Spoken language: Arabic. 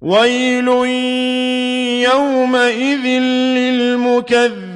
وَيْلٌ يَوْمَئِذٍ لِّلْمُكَذِّبِينَ